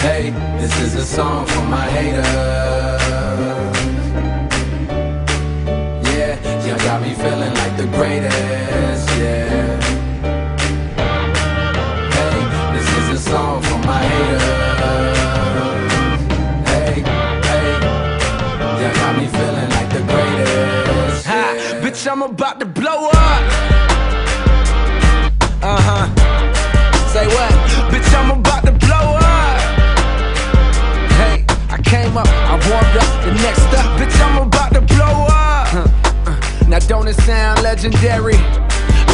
Hey, this is a song for my haters. Yeah, y'all got me feeling like the greatest. Bitch, I'm about to blow up. Uh huh. Say what? Bitch, I'm about to blow up. Hey, I came up, I warmed up. The next up, bitch, I'm about to blow up. Huh, uh. Now, don't it sound legendary?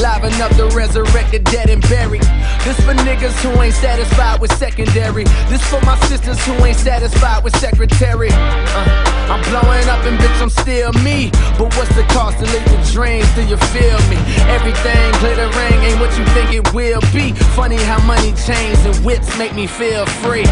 Liven up the resurrected, dead and buried. This for niggas who ain't satisfied with secondary. This for my sisters who ain't satisfied with secretary. Uh, I'm blowing up and bitch, I'm still me. But what's the cost to leave the dreams? Do you feel me? Everything glittering ain't what you think it will be. Funny how money chains and whips make me feel free.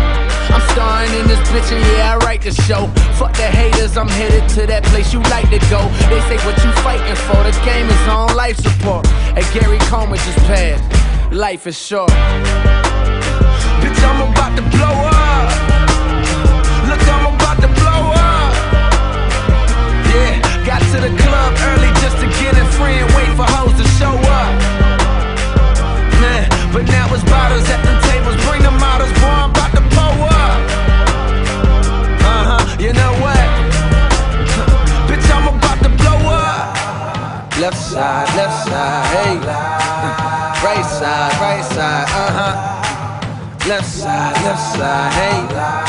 I'm starring in this bitch and yeah, I write the show. Fuck the haters, I'm headed to that place you like to go. They say what you fighting for, the game is on life support. Hey, Gary Coleman just passed. Life is short. Bitch, I'm about to blow up. Left side, left side, hey. Right side, right side, uh huh. Left side, left side, hey.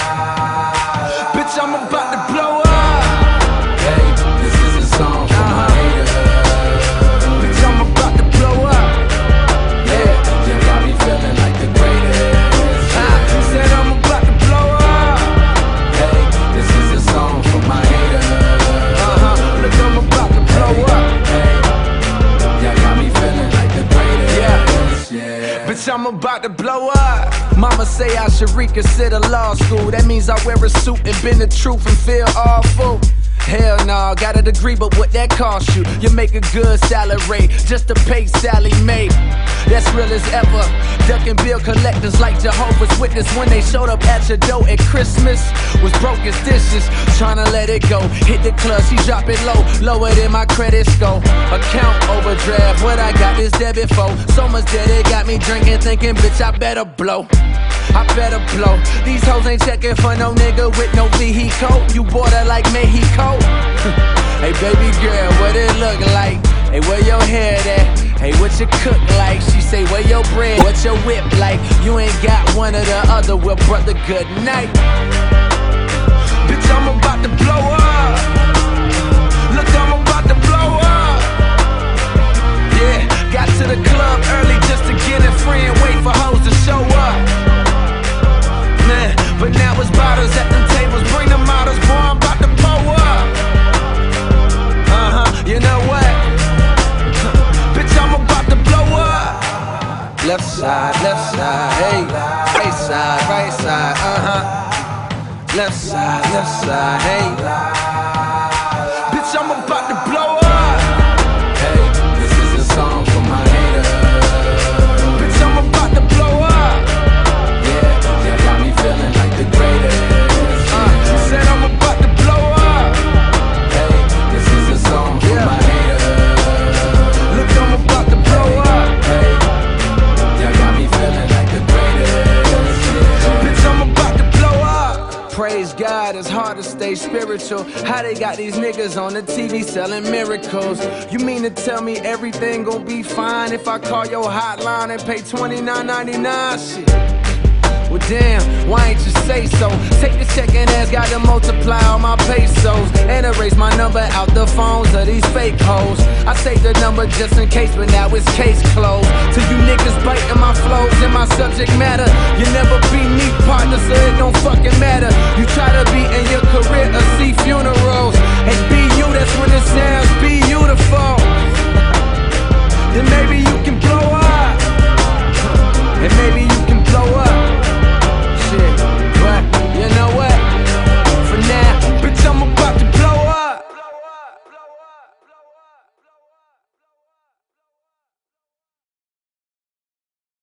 I'm about to blow up. Mama say I should reconsider law school. That means I wear a suit and bend the truth and feel awful. Hell no, got a degree, but what that cost you? You make a good salary just to pay Sallie Mae. That's real as ever. Ducking bill collectors like Jehovah's Witness when they showed up at your door at Christmas. Was broke as dishes, trying to let it go. Hit the club, she drop it low, lower than my credit score. Account overdraft, what I got is debit for. So much debt it got me drinking, thinking, bitch, I better blow. I better blow. These hoes ain't checking for no nigga with no vehicle. You border like Mexico. hey, baby girl, what it look like? Hey, where your hair at? Hey, what you cook like? She say, where your bread? What your whip like? You ain't got one or the other. Well, brother, good night. Left side, left side, hey. Bitch, I'm about to Praise God, it's hard to stay spiritual. How they got these niggas on the TV selling miracles? You mean to tell me everything gon' be fine if I call your hotline and pay $29.99? Shit. Well, damn, why ain't you say so? Take the check and ask God to multiply all my pesos and erase my number out the phones of these fake hoes. I saved the number just in case, but now it's case closed. To you niggas biting my flows and my subject matter. You never be me, partner, so it don't fucking matter. You try to be in your career or see funerals. And be you, that's when it sounds beautiful.